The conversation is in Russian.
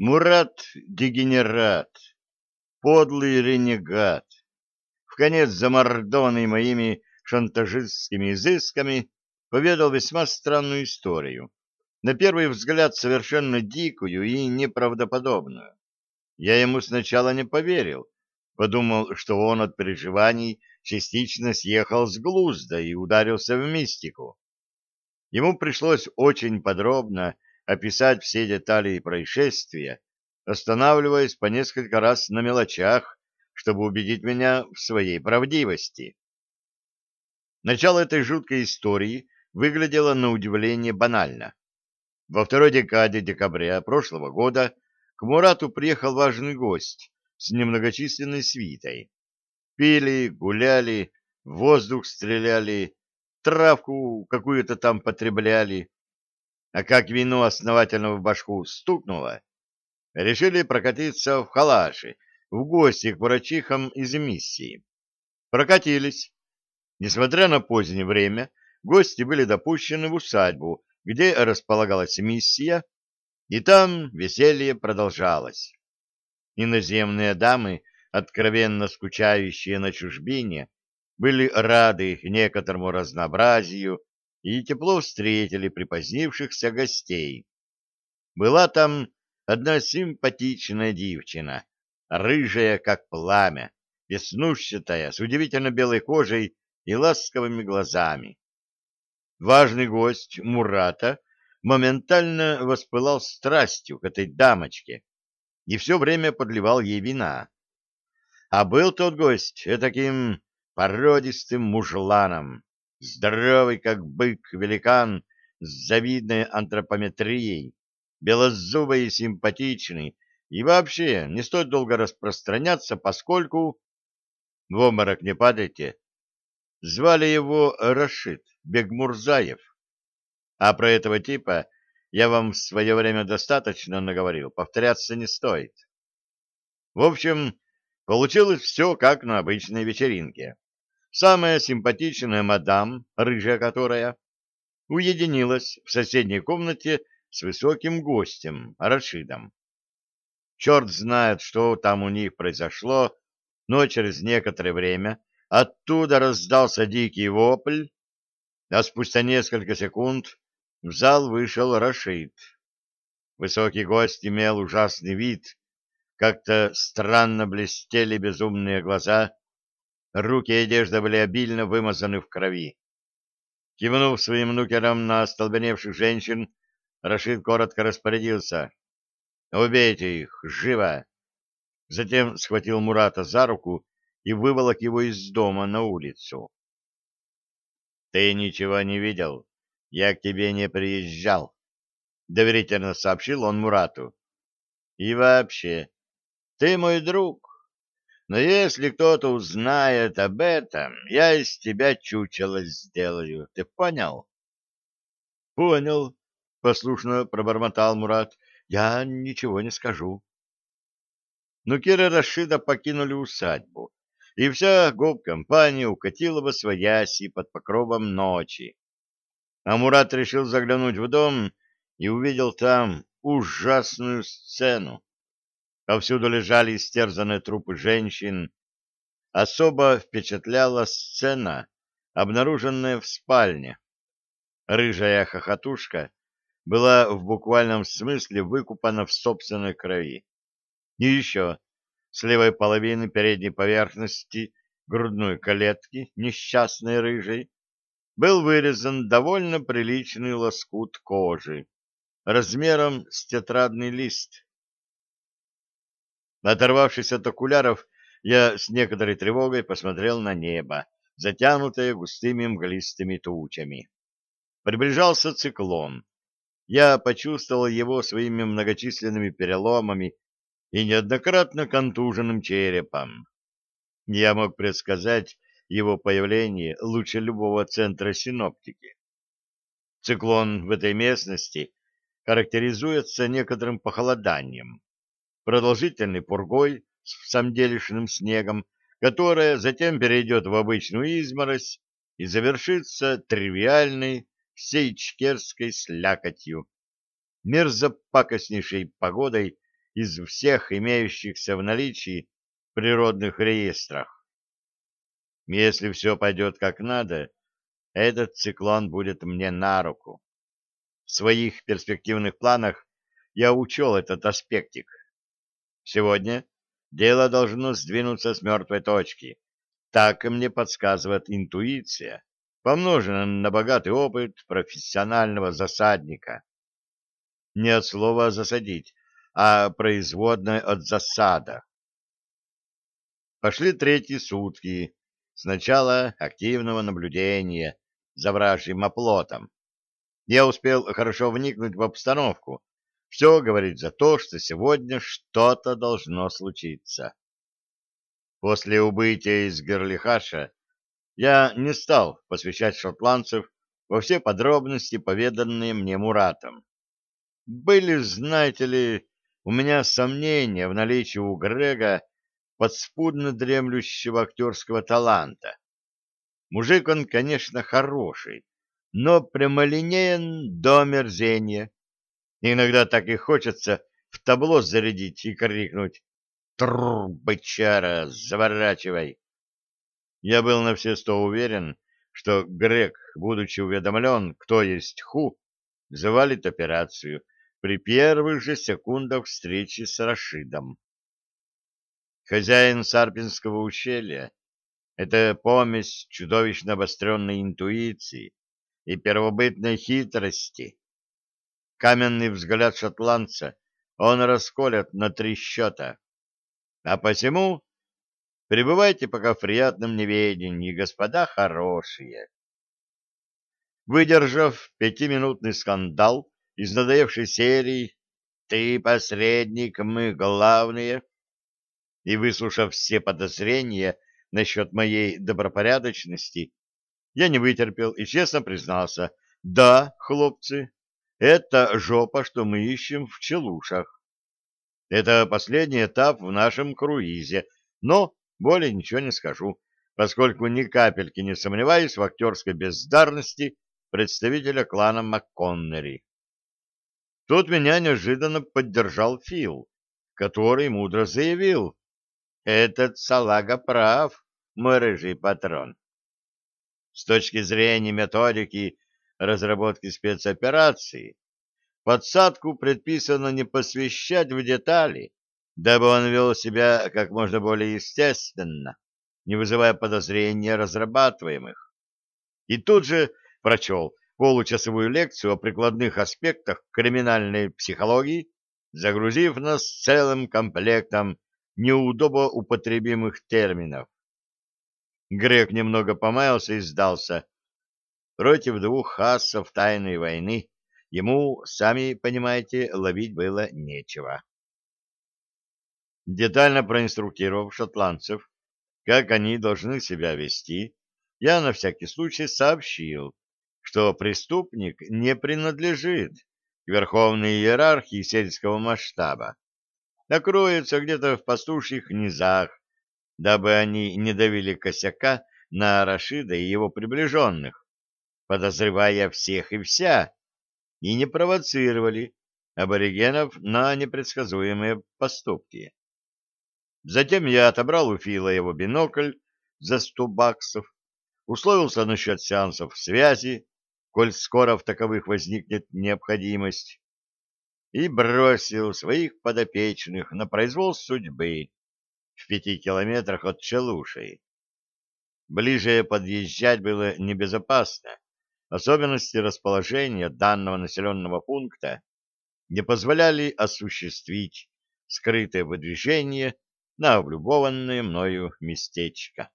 Мурат — дегенерат, подлый ренегат, в конец замордованный моими шантажистскими изысками, поведал весьма странную историю, на первый взгляд совершенно дикую и неправдоподобную. Я ему сначала не поверил, подумал, что он от переживаний частично съехал с глузда и ударился в мистику. Ему пришлось очень подробно описать все детали происшествия, останавливаясь по несколько раз на мелочах, чтобы убедить меня в своей правдивости. Начало этой жуткой истории выглядело на удивление банально. Во второй декаде декабря прошлого года к Мурату приехал важный гость с немногочисленной свитой. Пили, гуляли, в воздух стреляли, травку какую-то там потребляли. А как вино основательно в башку стукнуло, решили прокатиться в халаши, в гости к врачихам из миссии. Прокатились. Несмотря на позднее время, гости были допущены в усадьбу, где располагалась миссия, и там веселье продолжалось. Иноземные дамы, откровенно скучающие на чужбине, были рады некоторому разнообразию и тепло встретили припозднившихся гостей. Была там одна симпатичная девчина, рыжая, как пламя, веснушчатая, с удивительно белой кожей и ласковыми глазами. Важный гость Мурата моментально воспылал страстью к этой дамочке и все время подливал ей вина. А был тот гость таким породистым мужланом, здоровый, как бык-великан, с завидной антропометрией, белозубый и симпатичный, и вообще не стоит долго распространяться, поскольку... В обморок не падайте. Звали его Рашид Бегмурзаев. А про этого типа я вам в свое время достаточно наговорил, повторяться не стоит. В общем, получилось все как на обычной вечеринке. Самая симпатичная мадам, рыжая которая, уединилась в соседней комнате с высоким гостем, Рашидом. Черт знает, что там у них произошло, но через некоторое время оттуда раздался дикий вопль, а спустя несколько секунд в зал вышел Рашид. Высокий гость имел ужасный вид, как-то странно блестели безумные глаза, Руки и одежда были обильно вымазаны в крови. Кивнув своим нукером на остолбеневших женщин, Рашид коротко распорядился. «Убейте их! Живо!» Затем схватил Мурата за руку и выволок его из дома на улицу. «Ты ничего не видел? Я к тебе не приезжал», — доверительно сообщил он Мурату. «И вообще, ты мой друг, но если кто-то узнает об этом, я из тебя чучело сделаю. Ты понял? — Понял, — послушно пробормотал Мурат. — Я ничего не скажу. Но Кира Рашида покинули усадьбу, и вся гоп-компания укатила во свояси под покровом ночи. А Мурат решил заглянуть в дом и увидел там ужасную сцену. Повсюду лежали истерзанные трупы женщин. Особо впечатляла сцена, обнаруженная в спальне. Рыжая хохотушка была в буквальном смысле выкупана в собственной крови. И еще с левой половины передней поверхности грудной клетки несчастной рыжей был вырезан довольно приличный лоскут кожи размером с тетрадный лист. Оторвавшись от окуляров, я с некоторой тревогой посмотрел на небо, затянутое густыми мглистыми тучами. Приближался циклон. Я почувствовал его своими многочисленными переломами и неоднократно контуженным черепом. Я мог предсказать его появление лучше любого центра синоптики. Циклон в этой местности характеризуется некоторым похолоданием продолжительной пургой с самделишным снегом, которая затем перейдет в обычную изморозь и завершится тривиальной сейчкерской слякотью, мерзопакостнейшей погодой, из всех имеющихся в наличии природных реестрах. Если все пойдет как надо, этот циклон будет мне на руку. В своих перспективных планах я учел этот аспектик. Сегодня дело должно сдвинуться с мертвой точки. Так мне подсказывает интуиция, помноженная на богатый опыт профессионального засадника. Не от слова «засадить», а производное от засада. Пошли третьи сутки с начала активного наблюдения за вражьим оплотом. Я успел хорошо вникнуть в обстановку. Все говорит за то, что сегодня что-то должно случиться. После убытия из Герлихаша я не стал посвящать шотландцев во все подробности, поведанные мне Муратом. Были, знаете ли, у меня сомнения в наличии у Грега подспудно дремлющего актерского таланта. Мужик он, конечно, хороший, но прямолинеен до мерзения. Иногда так и хочется в табло зарядить и крикнуть «Тррр, бычара, заворачивай!» Я был на все сто уверен, что Грег, будучи уведомлен, кто есть Ху, завалит операцию при первых же секундах встречи с Рашидом. Хозяин Сарпинского ущелья — это помесь чудовищно обостренной интуиции и первобытной хитрости. Каменный взгляд шотландца он расколет на три счета. А посему пребывайте пока в приятном неведении, господа хорошие. Выдержав пятиминутный скандал из надоевшей серии «Ты посредник, мы главные», и, выслушав все подозрения насчет моей добропорядочности, я не вытерпел и честно признался, да, хлопцы, это жопа, что мы ищем в Челушах. Это последний этап в нашем круизе, но более ничего не скажу, поскольку ни капельки не сомневаюсь в актерской бездарности представителя клана МакКоннери. Тут меня неожиданно поддержал Фил, который мудро заявил, этот салага прав, мой рыжий патрон. С точки зрения методики разработки спецоперации, подсадку предписано не посвящать в детали, дабы он вел себя как можно более естественно, не вызывая подозрения разрабатываемых. И тут же прочел получасовую лекцию о прикладных аспектах криминальной психологии, загрузив нас целым комплектом неудобоупотребимых терминов. Грек немного помаялся и сдался. Против двух хассов тайной войны ему, сами понимаете, ловить было нечего. Детально проинструктировав шотландцев, как они должны себя вести, я на всякий случай сообщил, что преступник не принадлежит к верховной иерархии сельского масштаба, накроется где-то в пастушьих низах, дабы они не давили косяка на Рашида и его приближенных, подозревая всех и вся, и не провоцировали аборигенов на непредсказуемые поступки. Затем я отобрал у Фила его бинокль за сто баксов, условился насчет сеансов связи, коль скоро в таковых возникнет необходимость, и бросил своих подопечных на произвол судьбы в пяти километрах от Челушей. Ближе подъезжать было небезопасно. Особенности расположения данного населенного пункта не позволяли осуществить скрытое выдвижение на облюбованное мною местечко.